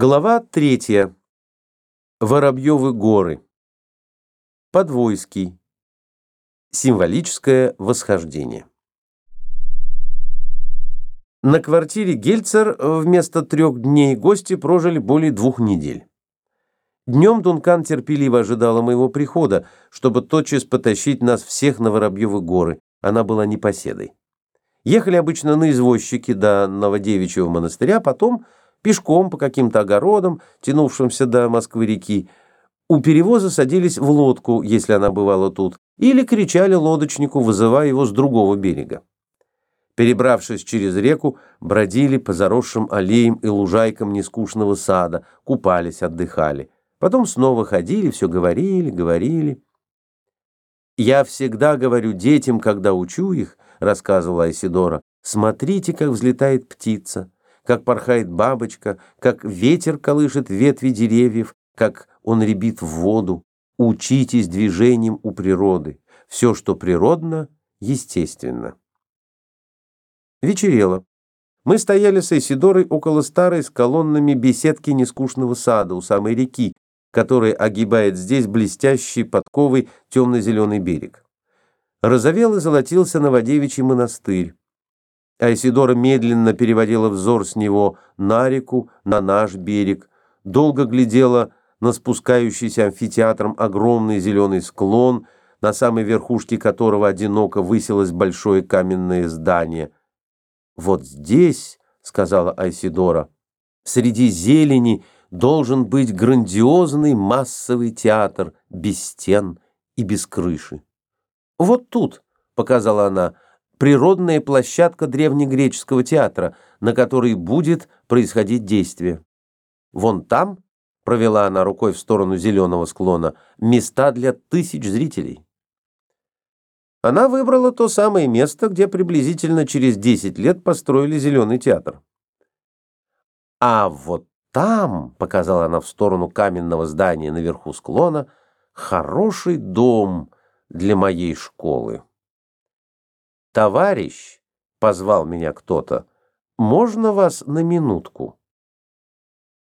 Глава третья. Воробьевы горы. Подвойский. Символическое восхождение. На квартире Гельцер вместо трех дней гости прожили более двух недель. Днем Дункан терпеливо ожидала моего прихода, чтобы тотчас потащить нас всех на Воробьевы горы. Она была непоседой. Ехали обычно на извозчике до Новодевичьего монастыря, потом пешком по каким-то огородам, тянувшимся до Москвы-реки. У перевоза садились в лодку, если она бывала тут, или кричали лодочнику, вызывая его с другого берега. Перебравшись через реку, бродили по заросшим аллеям и лужайкам нескучного сада, купались, отдыхали. Потом снова ходили, все говорили, говорили. «Я всегда говорю детям, когда учу их», — рассказывала Айсидора, «смотрите, как взлетает птица» как порхает бабочка, как ветер колышет ветви деревьев, как он ребит в воду. Учитесь движением у природы. Все, что природно, естественно. Вечерело. Мы стояли с Эйсидорой около старой с колоннами беседки нескучного сада у самой реки, которая огибает здесь блестящий подковый темно-зеленый берег. Розовел и золотился Новодевичий монастырь. Айсидора медленно переводила взор с него на реку, на наш берег, долго глядела на спускающийся амфитеатром огромный зеленый склон, на самой верхушке которого одиноко высилось большое каменное здание. «Вот здесь, — сказала Айсидора, — среди зелени должен быть грандиозный массовый театр без стен и без крыши. Вот тут, — показала она, — природная площадка древнегреческого театра, на которой будет происходить действие. Вон там, провела она рукой в сторону зеленого склона, места для тысяч зрителей. Она выбрала то самое место, где приблизительно через 10 лет построили зеленый театр. А вот там, показала она в сторону каменного здания наверху склона, хороший дом для моей школы. «Товарищ!» — позвал меня кто-то. «Можно вас на минутку?»